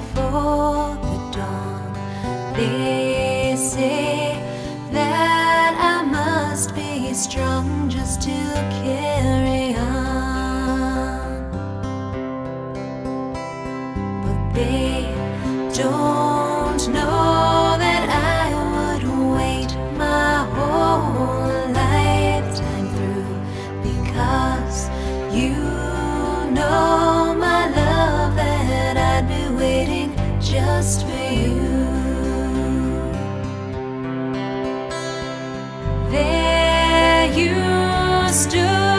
before the dawn. They say that I must be strong just to carry on. But they don't. just you. There you stood.